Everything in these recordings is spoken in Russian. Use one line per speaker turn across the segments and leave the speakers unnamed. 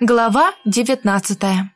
Глава девятнадцатая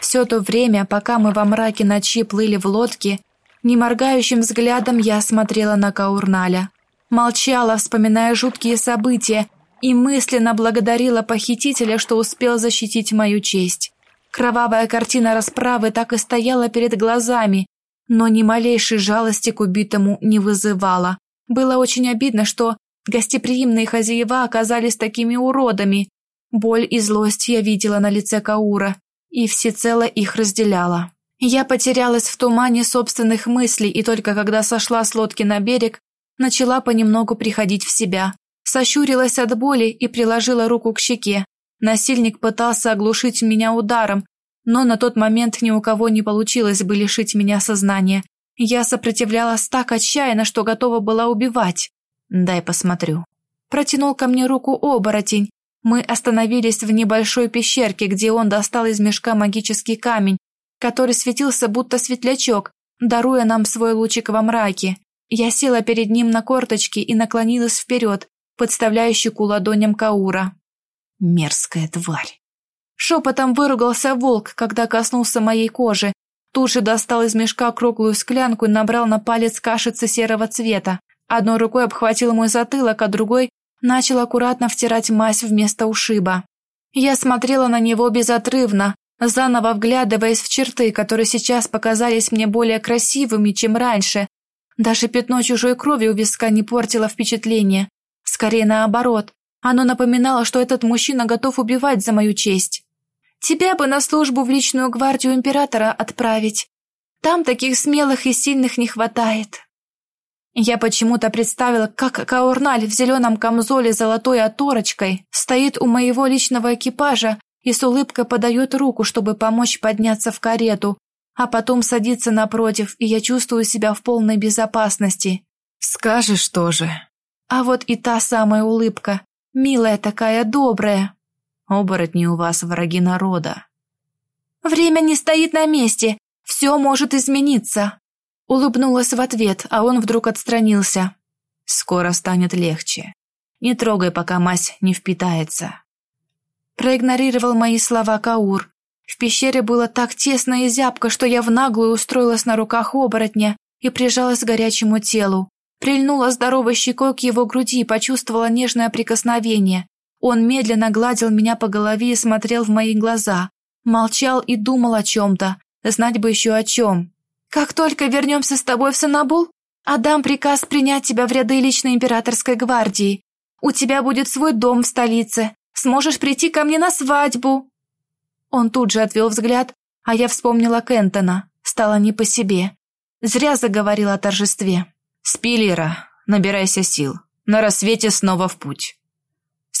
Все то время, пока мы во мраке ночи плыли в лодке, неморгающим взглядом я смотрела на Каурналя. Молчала, вспоминая жуткие события, и мысленно благодарила похитителя, что успел защитить мою честь. Кровавая картина расправы так и стояла перед глазами, но ни малейшей жалости к убитому не вызывала. Было очень обидно, что гостеприимные хозяева оказались такими уродами. Боль и злость я видела на лице Каура и всецело их разделяла. Я потерялась в тумане собственных мыслей и только когда сошла с лодки на берег, начала понемногу приходить в себя. Сощурилась от боли и приложила руку к щеке. Насильник пытался оглушить меня ударом, но на тот момент ни у кого не получилось бы лишить меня сознания. Я сопротивлялась так отчаянно, что готова была убивать. «Дай посмотрю». Протянул ко мне руку оборотень. Мы остановились в небольшой пещерке, где он достал из мешка магический камень, который светился будто светлячок, даруя нам свой лучик во мраке. Я села перед ним на корточки и наклонилась вперед, подставляя щеку ладоням Каура. Мерзкая тварь. Шепотом выругался волк, когда коснулся моей кожи. Тут же достал из мешка круглую склянку и набрал на палец кашицы серого цвета. Одной рукой обхватил мой затылок, а другой начал аккуратно втирать мазь вместо ушиба. Я смотрела на него безотрывно, заново вглядываясь в черты, которые сейчас показались мне более красивыми, чем раньше. Даже пятно чужой крови у виска не портило впечатление. Скорее наоборот, оно напоминало, что этот мужчина готов убивать за мою честь. Тебя бы на службу в личную гвардию императора отправить. Там таких смелых и сильных не хватает. Я почему-то представила, как Каурналь в зеленом камзоле с золотой оторочкой стоит у моего личного экипажа и с улыбкой подает руку, чтобы помочь подняться в карету, а потом садится напротив, и я чувствую себя в полной безопасности.
Скажешь тоже.
А вот и та самая улыбка, милая такая, добрая.
Оборотни у вас враги народа.
Время не стоит на месте, все может измениться. Улыбнулась в ответ, а он вдруг отстранился.
Скоро станет легче. Не трогай, пока мазь не впитается.
Проигнорировал мои слова Каур. В пещере было так тесно и зябко, что я в наглую устроилась на руках оборотня и прижалась к горячему телу. Прильнула здоровой щекой к его груди и почувствовала нежное прикосновение. Он медленно гладил меня по голове и смотрел в мои глаза. Молчал и думал о чем-то. Знать бы еще о чем. «Как только вернемся с тобой в Санабул, отдам приказ принять тебя в ряды личной императорской гвардии. У тебя будет свой дом в столице. Сможешь прийти ко мне на свадьбу». Он тут же отвел взгляд, а я вспомнила Кентона. Стало не по себе. Зря заговорила о торжестве.
«Спилера, набирайся сил. На рассвете снова в путь».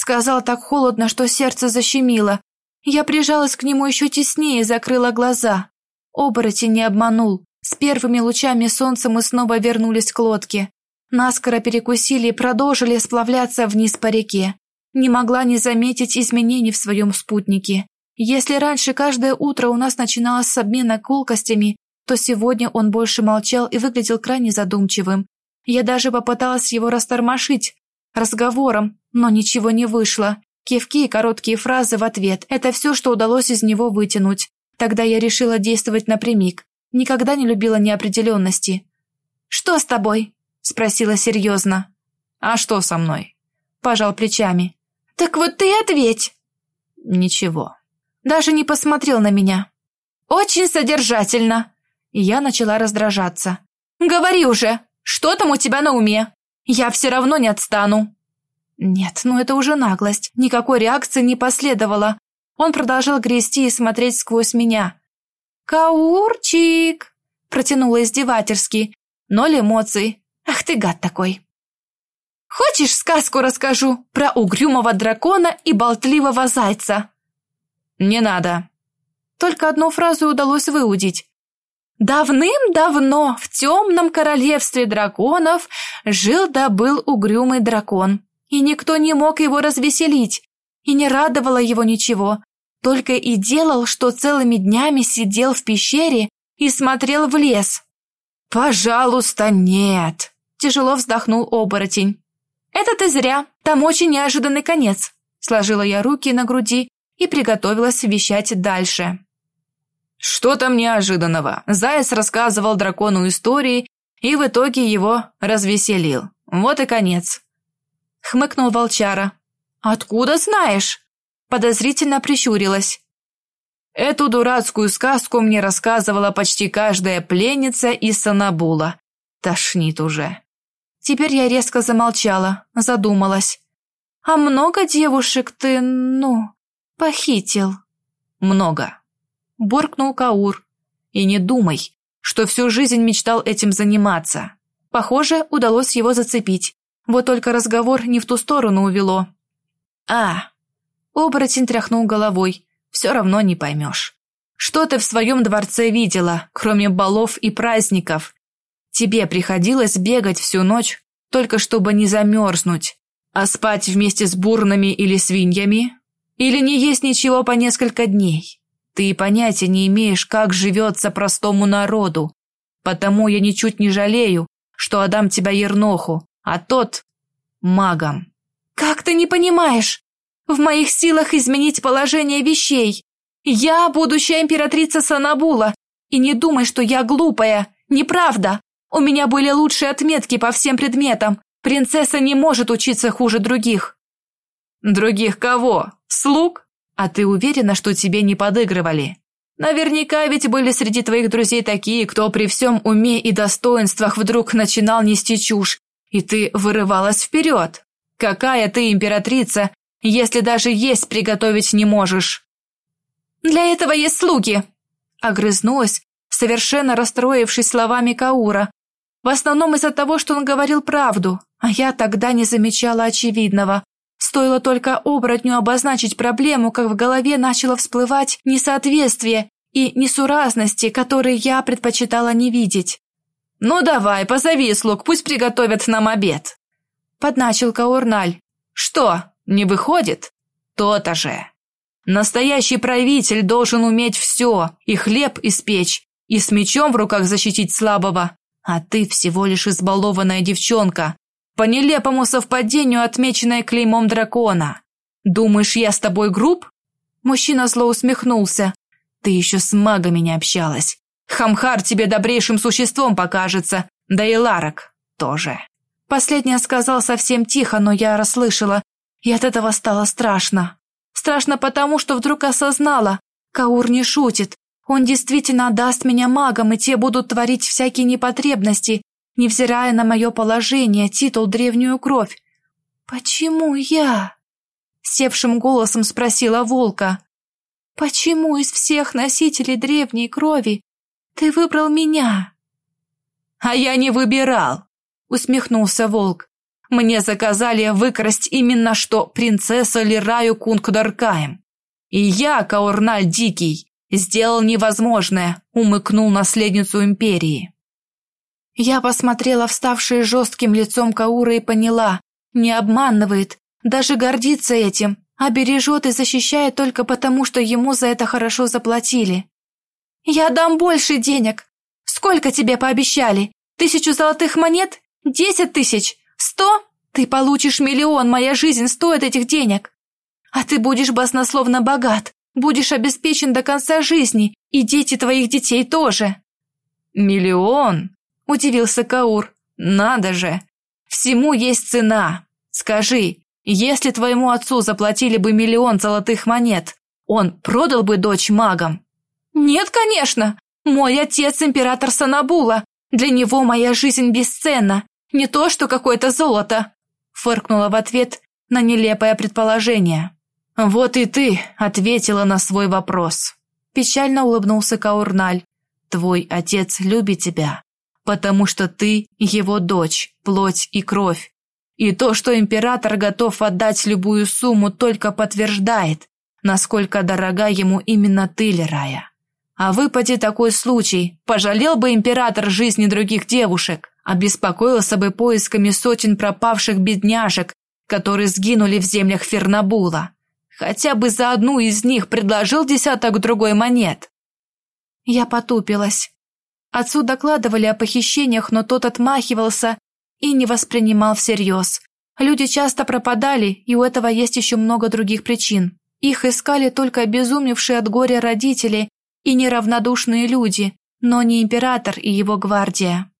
Сказал так холодно, что сердце защемило. Я прижалась к нему еще теснее и закрыла глаза. Оборотень не обманул. С первыми лучами солнца мы снова вернулись к лодке. Наскоро перекусили и продолжили сплавляться вниз по реке. Не могла не заметить изменений в своем спутнике. Если раньше каждое утро у нас начиналось с обмена колкостями, то сегодня он больше молчал и выглядел крайне задумчивым. Я даже попыталась его растормошить разговором, но ничего не вышло. Кивки и короткие фразы в ответ – это все, что удалось из него вытянуть. Тогда я решила действовать напрямик. Никогда не любила неопределенности. «Что с тобой?» – спросила серьезно.
«А что со мной?» – пожал плечами.
«Так вот ты ответь!»
«Ничего».
Даже не посмотрел на меня. «Очень содержательно!» И я начала раздражаться. «Говори уже, что там у тебя на уме? Я все равно не отстану!» Нет, ну это уже наглость. Никакой реакции не последовало. Он продолжал грести и смотреть сквозь меня. «Каурчик!» – протянула издевательски. Ноль эмоций. «Ах ты гад такой!» «Хочешь, сказку расскажу про угрюмого дракона и болтливого зайца?»
«Не надо!»
Только одну фразу удалось выудить. Давным-давно в темном королевстве драконов жил да был угрюмый дракон и никто не мог его развеселить, и не радовало его ничего, только и делал, что целыми днями сидел в пещере и смотрел в лес.
«Пожалуйста, нет!»
– Тяжело вздохнул оборотень. «Это ты зря, там очень неожиданный конец». Сложила я руки на груди и приготовилась вещать дальше.
Что там неожиданного? Заяц рассказывал дракону истории и в итоге его развеселил. Вот и конец.
Хмыкнул волчара. «Откуда знаешь?» Подозрительно прищурилась.
Эту дурацкую сказку мне рассказывала почти каждая пленница из Санабула. Тошнит уже.
Теперь я резко замолчала, задумалась. «А много девушек ты, ну, похитил?»
«Много», — буркнул Каур. «И не думай, что всю жизнь мечтал этим заниматься».
Похоже, удалось его зацепить. Вот только разговор не в ту сторону увело.
«А!» Оборотень тряхнул головой. «Все равно не поймешь. Что ты в своем дворце видела, кроме балов и праздников? Тебе приходилось бегать всю ночь, только чтобы не замерзнуть, а спать вместе с бурнами или свиньями? Или не есть ничего по несколько дней? Ты и понятия не имеешь, как живется простому народу. Потому я ничуть не жалею, что отдам тебя Ерноху, а тот — магом.
«Как ты не понимаешь? В моих силах изменить положение вещей. Я будущая императрица Санабула, и не думай, что я глупая. Неправда. У меня были лучшие отметки по всем предметам. Принцесса не может учиться хуже других.
Других кого? Слуг? А ты уверена, что тебе не подыгрывали? Наверняка ведь были среди твоих друзей такие, кто при всем уме и достоинствах вдруг начинал нести чушь, и ты вырывалась вперед. Какая ты императрица, если даже есть приготовить не можешь?
Для этого есть слуги, огрызнулась, совершенно расстроившись словами Каура, в основном из-за того, что он говорил правду, а я тогда не замечала очевидного. Стоило только оборотню обозначить проблему, как в голове начало всплывать несоответствие и несуразности, которые я предпочитала не видеть.
«Ну давай, позови слуг, пусть приготовят нам обед», — подначил Каурналь. «Что, не выходит? То-то же. Настоящий правитель должен уметь все, и хлеб испечь, и с мечом в руках защитить слабого, а ты всего лишь избалованная девчонка, по нелепому совпадению отмеченная клеймом дракона. Думаешь, я с тобой груб? Мужчина зло усмехнулся. Ты еще с магами не общалась. Хамхар тебе добрейшим существом покажется, да и Ларок тоже.
Последнее сказал совсем тихо, но я расслышала, и от этого стало страшно. Страшно потому, что вдруг осознала, Каур не шутит, он действительно отдаст меня магам, и те будут творить всякие непотребности, невзирая на мое положение, титул, древнюю кровь. «Почему я?» — севшим голосом спросила волка. «Почему из всех носителей древней крови ты выбрал меня?»
«А я не выбирал», — усмехнулся волк. «Мне заказали выкрасть именно что принцесса Лираю Кунгдаркаем. И я, Каурналь Дикий, Сделал невозможное, умыкнул наследницу империи.
Я посмотрела вставшее жестким лицом Каура и поняла, не обманывает, даже гордится этим, а бережет и защищает только потому, что ему за это хорошо заплатили. «Я дам больше денег. Сколько тебе пообещали? Тысячу золотых монет? Десять тысяч? Сто? Ты получишь миллион, моя жизнь стоит этих денег. А ты будешь баснословно богат, Будешь обеспечен до конца жизни, и дети твоих детей тоже».
«Миллион?» – удивился Каур. «Надо же! Всему есть цена. Скажи, если твоему отцу заплатили бы миллион золотых монет, он продал бы дочь магам?»
«Нет, конечно! Мой отец император Санабула. Для него моя жизнь бесценна, не то что какое-то золото!» Фыркнула в ответ на нелепое предположение.
«Вот и ты ответила на свой вопрос», – печально улыбнулся Каурналь. «Твой отец любит тебя, потому что ты его дочь, плоть и кровь. И то, что император готов отдать любую сумму, только подтверждает, насколько дорога ему именно ты, Лерая. А выпади такой случай, пожалел бы император жизни других девушек, обеспокоился бы поисками сотен пропавших бедняжек, которые сгинули в землях Фернабула. Хотя бы за одну из них предложил десяток другой монет.
Я потупилась. Отцу докладывали о похищениях, но тот отмахивался и не воспринимал всерьез. Люди часто пропадали, и у этого есть еще много других причин. Их искали только обезумевшие от горя родители и неравнодушные люди, но не император и его гвардия.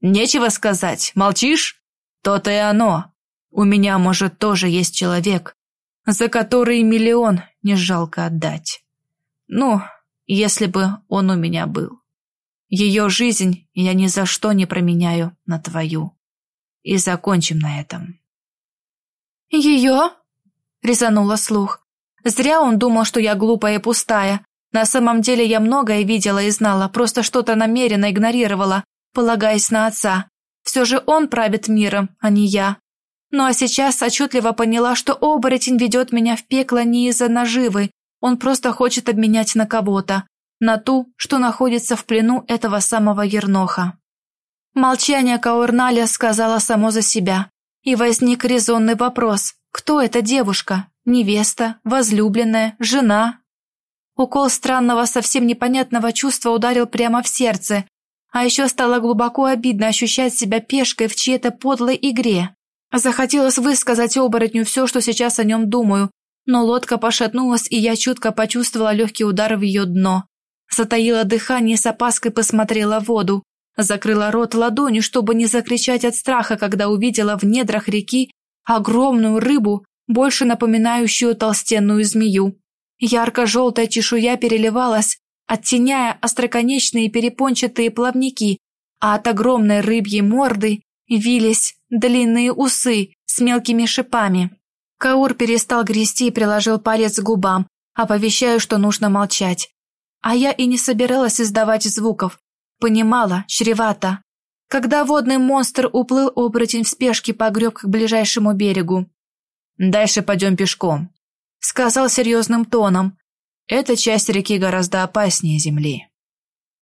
«Нечего сказать, молчишь? То-то и оно. У меня, может, тоже есть человек, за который миллион не жалко отдать. Ну, если бы он у меня был. Ее жизнь я ни за что не променяю на твою. И закончим на этом».
«Ее?» — резанула слух. Зря он думал, что я глупая и пустая. На самом деле я многое видела и знала, просто что-то намеренно игнорировала, полагаясь на отца. Все же он правит миром, а не я. Ну а сейчас отчетливо поняла, что оборотень ведет меня в пекло не из-за наживы, он просто хочет обменять на кого-то, на ту, что находится в плену этого самого Ерноха. Молчание Каурналя сказала само за себя, и возник резонный вопрос, кто эта девушка, невеста, возлюбленная, жена? Укол странного, совсем непонятного чувства ударил прямо в сердце, а еще стало глубоко обидно ощущать себя пешкой в чьей-то подлой игре. Захотелось высказать оборотню все, что сейчас о нем думаю, но лодка пошатнулась, и я чутко почувствовала легкий удар в ее дно. Затаила дыхание с опаской посмотрела в воду. Закрыла рот ладонью, чтобы не закричать от страха, когда увидела в недрах реки огромную рыбу, больше напоминающую толстенную змею. Ярко-желтая чешуя переливалась, оттеняя остроконечные перепончатые плавники, а от огромной рыбьей морды вились длинные усы с мелкими шипами. Каур перестал грести и приложил палец к губам, оповещая, что нужно молчать. А я и не собиралась издавать звуков. Понимала, чревато. Когда водный монстр уплыл, оборотень в спешке погреб к ближайшему берегу. «Дальше пойдем пешком», — сказал серьезным тоном. «Эта часть реки гораздо опаснее земли».